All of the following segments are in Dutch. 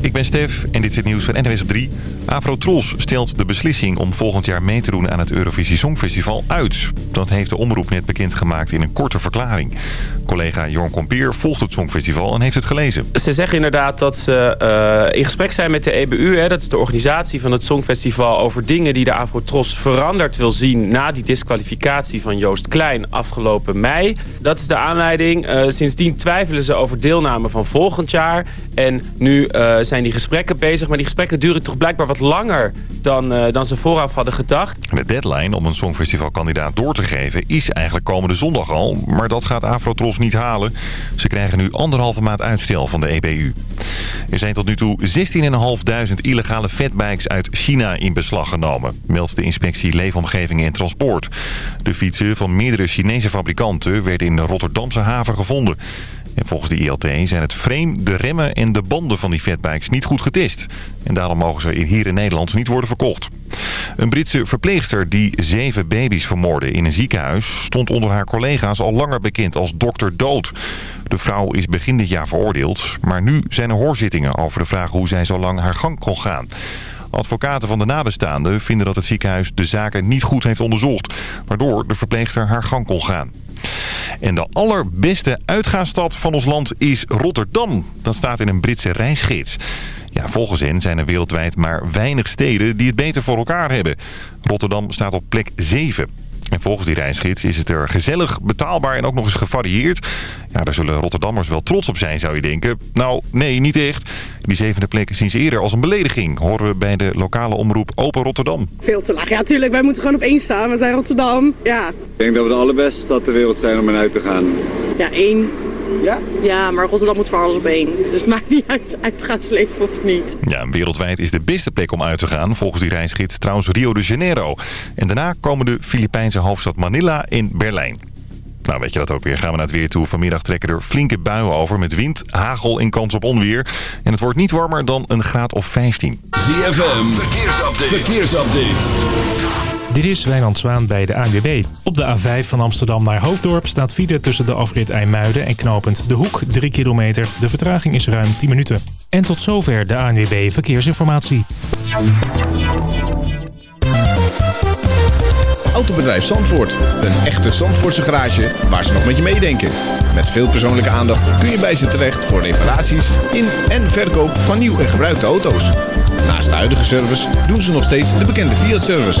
Ik ben Stef en dit is het nieuws van NWS op 3. Afro Tros stelt de beslissing om volgend jaar mee te doen aan het Eurovisie Songfestival uit. Dat heeft de omroep net bekendgemaakt in een korte verklaring. Collega Jorn Kompier volgt het Songfestival en heeft het gelezen. Ze zeggen inderdaad dat ze eh, in gesprek zijn met de EBU. Hè, dat is de organisatie van het Songfestival... over dingen die de Afro Tros veranderd wil zien... na die disqualificatie van Joost Klein afgelopen mei. Dat is de aanleiding. Uh, sindsdien twijfelen ze over deelname van volgend jaar... En nu uh, zijn die gesprekken bezig. Maar die gesprekken duren toch blijkbaar wat langer dan, uh, dan ze vooraf hadden gedacht. De deadline om een Songfestivalkandidaat door te geven is eigenlijk komende zondag al. Maar dat gaat Afrotros niet halen. Ze krijgen nu anderhalve maand uitstel van de EBU. Er zijn tot nu toe 16.500 illegale fatbikes uit China in beslag genomen. Meldt de inspectie Leefomgeving en Transport. De fietsen van meerdere Chinese fabrikanten werden in de Rotterdamse haven gevonden. En volgens de ILT zijn het frame, de remmen en de banden van die fatbikes niet goed getest. En daarom mogen ze hier in Nederland niet worden verkocht. Een Britse verpleegster die zeven baby's vermoordde in een ziekenhuis... stond onder haar collega's al langer bekend als dokter Dood. De vrouw is begin dit jaar veroordeeld. Maar nu zijn er hoorzittingen over de vraag hoe zij zo lang haar gang kon gaan. Advocaten van de nabestaanden vinden dat het ziekenhuis de zaken niet goed heeft onderzocht... waardoor de verpleegster haar gang kon gaan. En de allerbeste uitgaansstad van ons land is Rotterdam. Dat staat in een Britse reisgids. Ja, volgens hen zijn er wereldwijd maar weinig steden die het beter voor elkaar hebben. Rotterdam staat op plek 7. En volgens die reisgids is het er gezellig, betaalbaar en ook nog eens gevarieerd. Ja, daar zullen Rotterdammers wel trots op zijn, zou je denken. Nou, nee, niet echt. Die zevende plek sinds eerder als een belediging, horen we bij de lokale omroep Open Rotterdam. Veel te laag. Ja, tuurlijk, wij moeten gewoon op één staan. We zijn Rotterdam. Ja. Ik denk dat we de allerbeste stad ter wereld zijn om eruit te gaan. Ja, één. Ja? Ja, maar Rotterdam moet voor alles op één. Dus het maakt niet uit, uitgaansleven of niet. Ja, wereldwijd is de beste plek om uit te gaan, volgens die reisgids trouwens Rio de Janeiro. En daarna komen de Filipijnse hoofdstad Manila in Berlijn. Nou, weet je dat ook weer. Gaan we naar het weer toe. Vanmiddag trekken er flinke buien over met wind, hagel en kans op onweer. En het wordt niet warmer dan een graad of 15. ZFM, verkeersupdate. verkeersupdate. Dit is Wijnand Zwaan bij de ANWB. Op de A5 van Amsterdam naar Hoofddorp staat file tussen de afrit IJmuiden en knooppunt De Hoek 3 kilometer. De vertraging is ruim 10 minuten. En tot zover de ANWB Verkeersinformatie. Autobedrijf Zandvoort. Een echte Zandvoortse garage waar ze nog met je meedenken. Met veel persoonlijke aandacht kun je bij ze terecht voor reparaties in en verkoop van nieuw en gebruikte auto's. Naast de huidige service doen ze nog steeds de bekende Fiat-service.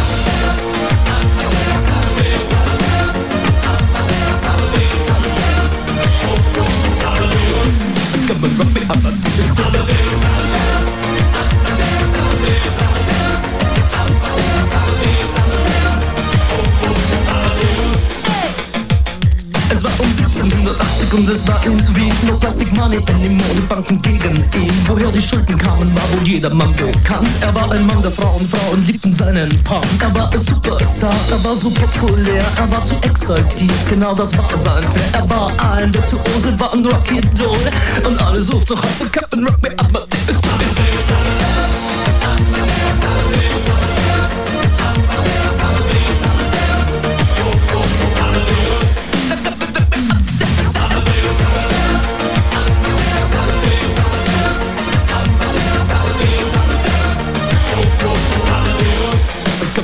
und es war irgendwie no Plastic Money in den Modebanken gegen ihn. Woher die Schulden kamen, war wohl jedermann bekannt. Er war ein Mann der Frauen, Frauen liebten seinen Punk. Er war ein Superstar, er war so populär, er war zu exaltiert, genau das war sein Flair. Er war ein Virtuose, war ein Rocky Doll und alle suchten noch heute Captain Rock me up,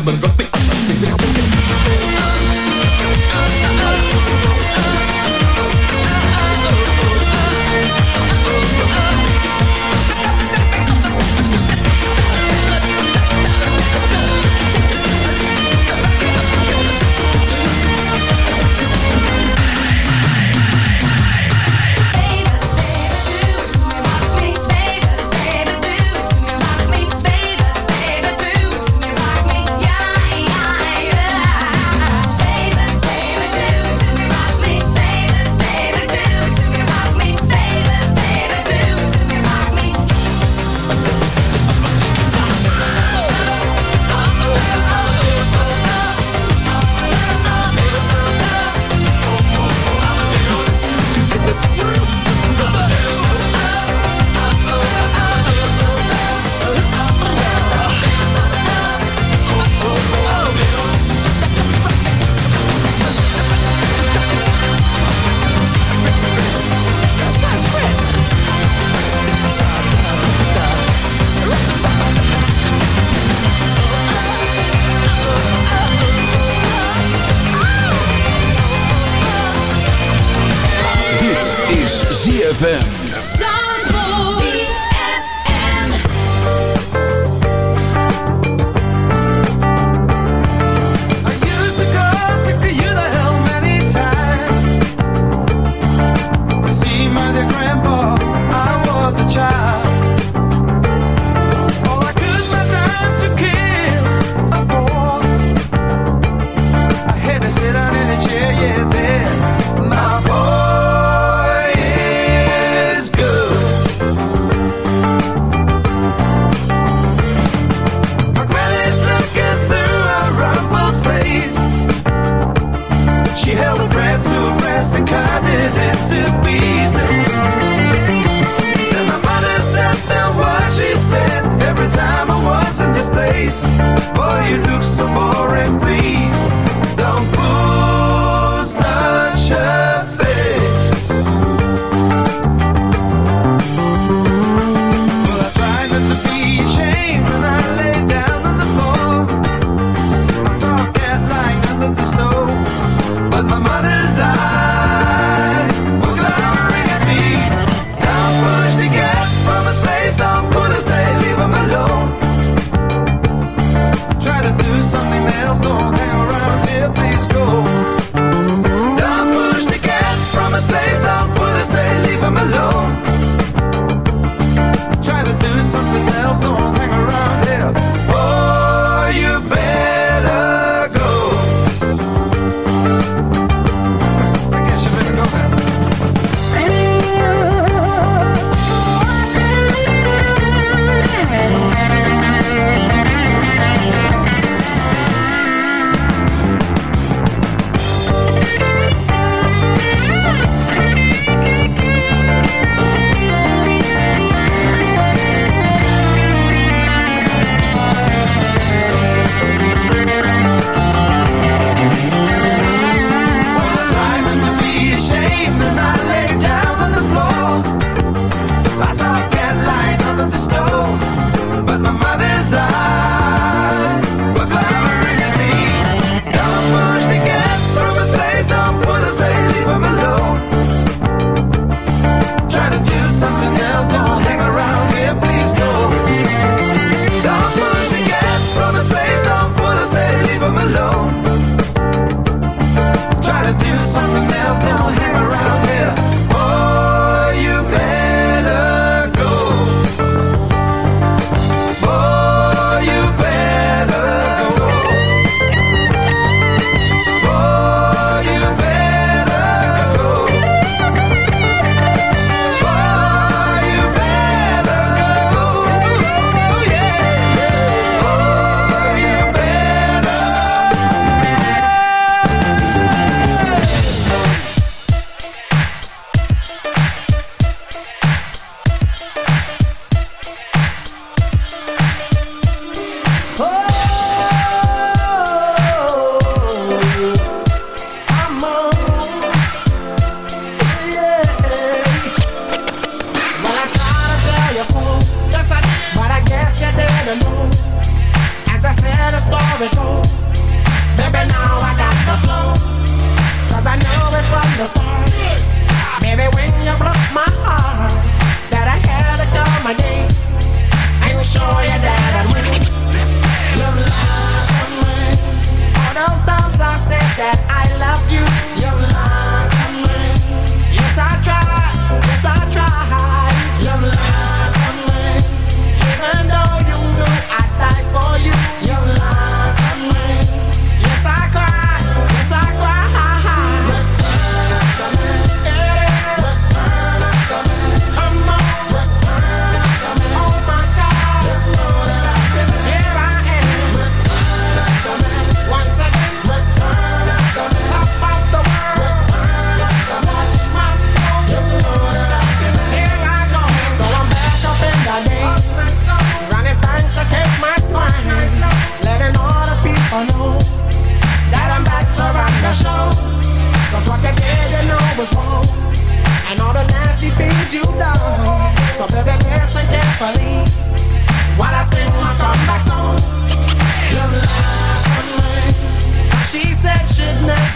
and rock me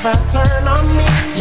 my turn on me.